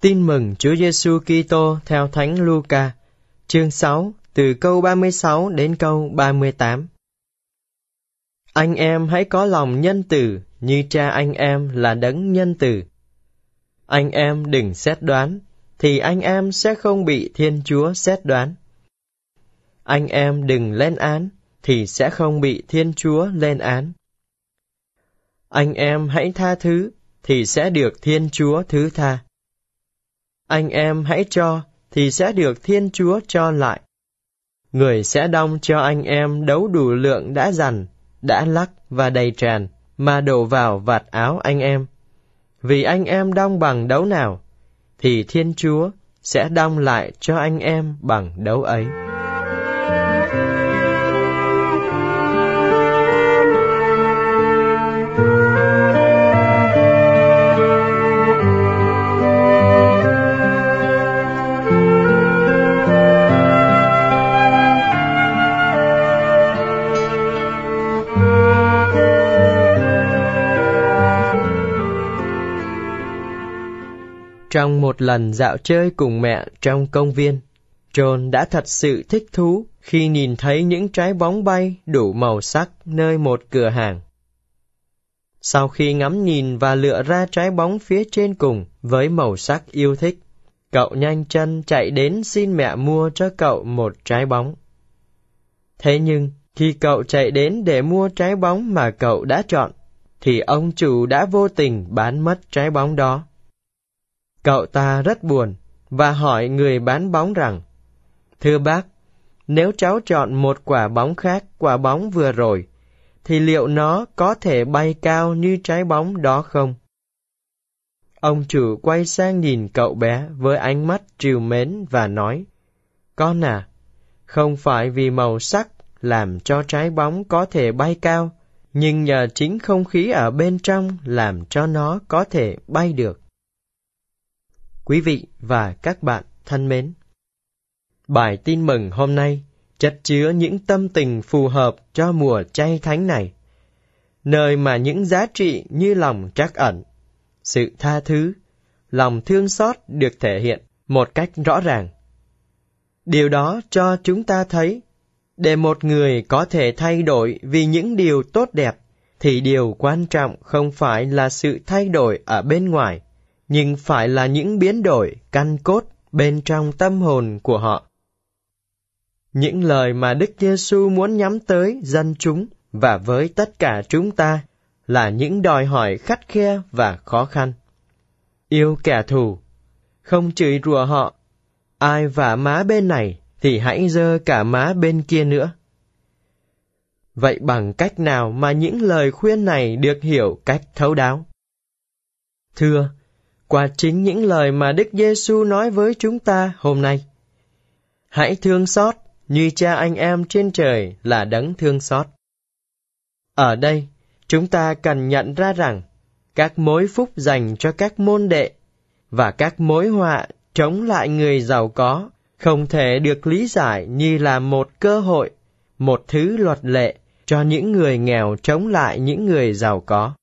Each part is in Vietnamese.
Tin mừng Chúa Giêsu Kitô theo Thánh Luca, chương 6, từ câu 36 đến câu 38. Anh em hãy có lòng nhân từ như cha anh em là đấng nhân từ. Anh em đừng xét đoán, thì anh em sẽ không bị Thiên Chúa xét đoán. Anh em đừng lên án, thì sẽ không bị Thiên Chúa lên án. Anh em hãy tha thứ, thì sẽ được Thiên Chúa thứ tha anh em hãy cho, thì sẽ được Thiên Chúa cho lại. Người sẽ đong cho anh em đấu đủ lượng đã dằn, đã lắc và đầy tràn, mà đổ vào vạt áo anh em. Vì anh em đong bằng đấu nào, thì Thiên Chúa sẽ đong lại cho anh em bằng đấu ấy. Trong một lần dạo chơi cùng mẹ trong công viên, John đã thật sự thích thú khi nhìn thấy những trái bóng bay đủ màu sắc nơi một cửa hàng. Sau khi ngắm nhìn và lựa ra trái bóng phía trên cùng với màu sắc yêu thích, cậu nhanh chân chạy đến xin mẹ mua cho cậu một trái bóng. Thế nhưng, khi cậu chạy đến để mua trái bóng mà cậu đã chọn, thì ông chủ đã vô tình bán mất trái bóng đó. Cậu ta rất buồn và hỏi người bán bóng rằng, Thưa bác, nếu cháu chọn một quả bóng khác quả bóng vừa rồi, thì liệu nó có thể bay cao như trái bóng đó không? Ông chủ quay sang nhìn cậu bé với ánh mắt trìu mến và nói, Con à, không phải vì màu sắc làm cho trái bóng có thể bay cao, nhưng nhờ chính không khí ở bên trong làm cho nó có thể bay được. Quý vị và các bạn thân mến, bài tin mừng hôm nay chất chứa những tâm tình phù hợp cho mùa chay thánh này, nơi mà những giá trị như lòng trắc ẩn, sự tha thứ, lòng thương xót được thể hiện một cách rõ ràng. Điều đó cho chúng ta thấy, để một người có thể thay đổi vì những điều tốt đẹp, thì điều quan trọng không phải là sự thay đổi ở bên ngoài, nhưng phải là những biến đổi căn cốt bên trong tâm hồn của họ. Những lời mà Đức Giêsu muốn nhắm tới dân chúng và với tất cả chúng ta là những đòi hỏi khắt khe và khó khăn. Yêu kẻ thù, không chửi rủa họ, ai vả má bên này thì hãy dơ cả má bên kia nữa. Vậy bằng cách nào mà những lời khuyên này được hiểu cách thấu đáo? Thưa, qua chính những lời mà Đức Giêsu nói với chúng ta hôm nay. Hãy thương xót như cha anh em trên trời là đấng thương xót. Ở đây, chúng ta cần nhận ra rằng các mối phúc dành cho các môn đệ và các mối họa chống lại người giàu có không thể được lý giải như là một cơ hội, một thứ luật lệ cho những người nghèo chống lại những người giàu có.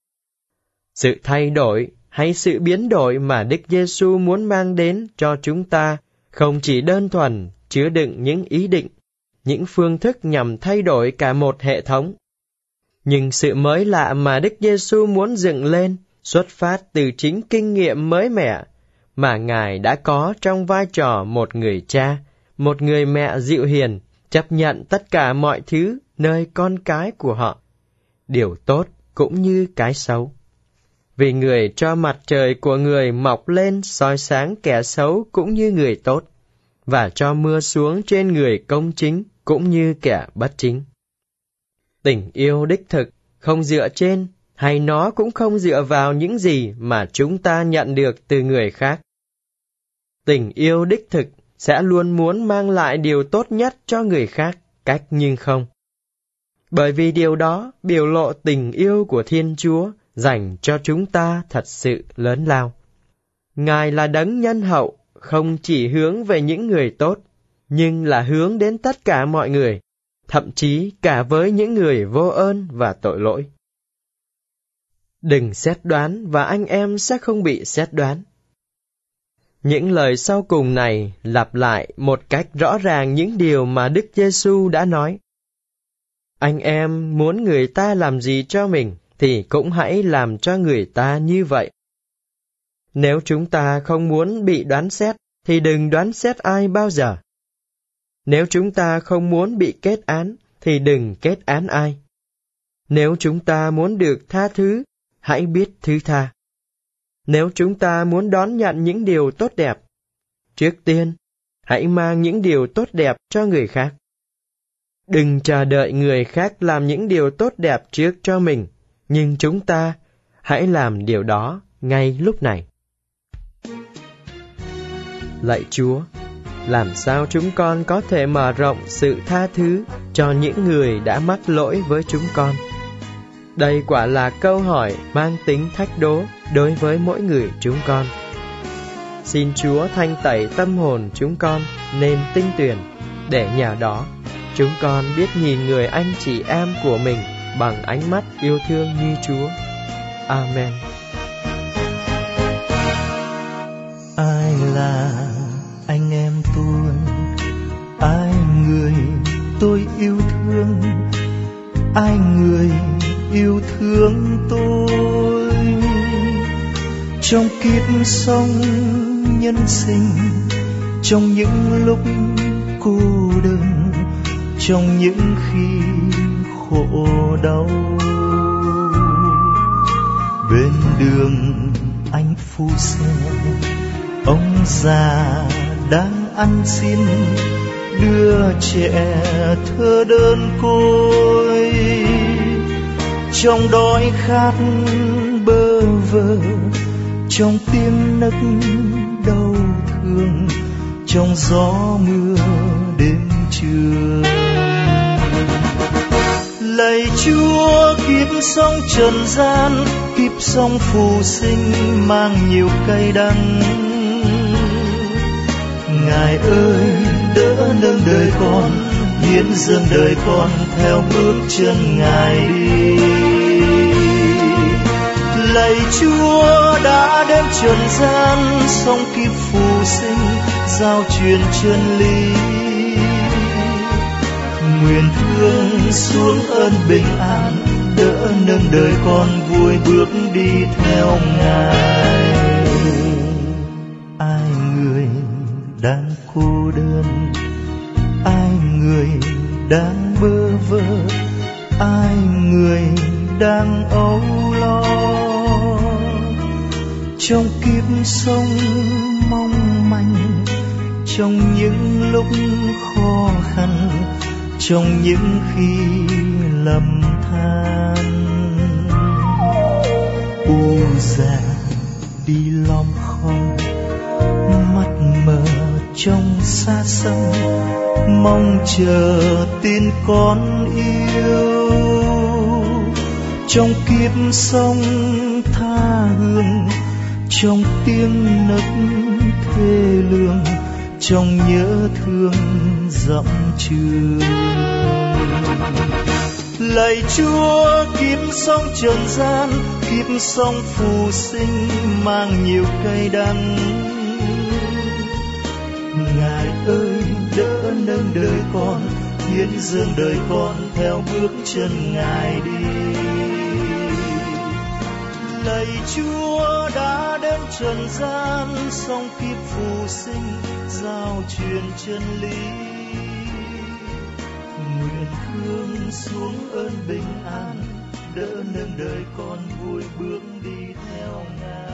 Sự thay đổi hay sự biến đổi mà Đức Giêsu muốn mang đến cho chúng ta không chỉ đơn thuần chứa đựng những ý định, những phương thức nhằm thay đổi cả một hệ thống. Nhưng sự mới lạ mà Đức Giêsu muốn dựng lên xuất phát từ chính kinh nghiệm mới mẻ mà Ngài đã có trong vai trò một người cha, một người mẹ dịu hiền, chấp nhận tất cả mọi thứ nơi con cái của họ, điều tốt cũng như cái xấu vì người cho mặt trời của người mọc lên soi sáng kẻ xấu cũng như người tốt, và cho mưa xuống trên người công chính cũng như kẻ bất chính. Tình yêu đích thực không dựa trên hay nó cũng không dựa vào những gì mà chúng ta nhận được từ người khác. Tình yêu đích thực sẽ luôn muốn mang lại điều tốt nhất cho người khác, cách nhưng không. Bởi vì điều đó biểu lộ tình yêu của Thiên Chúa dành cho chúng ta thật sự lớn lao. Ngài là đấng nhân hậu, không chỉ hướng về những người tốt, nhưng là hướng đến tất cả mọi người, thậm chí cả với những người vô ơn và tội lỗi. Đừng xét đoán và anh em sẽ không bị xét đoán. Những lời sau cùng này lặp lại một cách rõ ràng những điều mà Đức Giêsu đã nói. Anh em muốn người ta làm gì cho mình thì cũng hãy làm cho người ta như vậy. Nếu chúng ta không muốn bị đoán xét thì đừng đoán xét ai bao giờ. Nếu chúng ta không muốn bị kết án thì đừng kết án ai. Nếu chúng ta muốn được tha thứ, hãy biết thứ tha. Nếu chúng ta muốn đón nhận những điều tốt đẹp, trước tiên, hãy mang những điều tốt đẹp cho người khác. Đừng chờ đợi người khác làm những điều tốt đẹp trước cho mình, nhưng chúng ta hãy làm điều đó ngay lúc này. Lạy Chúa, làm sao chúng con có thể mở rộng sự tha thứ cho những người đã mắc lỗi với chúng con? Đây quả là câu hỏi mang tính thách đố đối với mỗi người chúng con. Xin Chúa thanh tẩy tâm hồn chúng con nên tinh tuyển, để nhờ đó chúng con biết nhìn người anh chị em của mình bằng ánh mắt yêu thương như Chúa. Amen. Ai là anh em tôi? Ai người tôi yêu thương? Ai người yêu thương tôi trong kiếp sống nhân sinh, trong những lúc cô đơn, trong những khi khổ đau. Bên đường anh phu xe, ông già đang ăn xin, đưa trẻ thơ đơn côi. Trong đói khát bơ vơ, trong tiếng nấc đau thương, trong gió mưa đêm trường lạy chúa, kiếp sống trần gian, kiếp sống phù sinh mang nhiều cay đắng. Ngài ơi, đỡ nâng đời con, hiến dâng đời con theo bước chân ngài đi. Lạy chúa, đã đến trần gian sống kiếp phù sinh, giao truyền chân lý nguyện thương xuống ơn bình an, đỡ nâng đời con vui bước đi theo ngài. Ai người đang cô đơn? Ai người đang bơ vơ? Ai người đang âu lo? Trong kiếp sống mong manh, trong những lúc khó khăn trong những khi lầm than. U già đi lom khom, mắt mờ trong xa xăm. Mong chờ tin con yêu. Trong kiếp sông tha hương, trong tiếng nấc thê lương trong nhớ thương dặm trường lạy chúa, kiếp sống trần gian, kiếp sống phù sinh mang nhiều cay đắng. Ngài ơi, đỡ nâng đời con, hiến dâng đời con theo bước chân ngài đi. Lạy chúa trần gian song kiếp phù sinh, giao truyền chân lý. Nguyện hương xuống ơn bình an, đỡ nâng đời con vui bước đi theo ngài.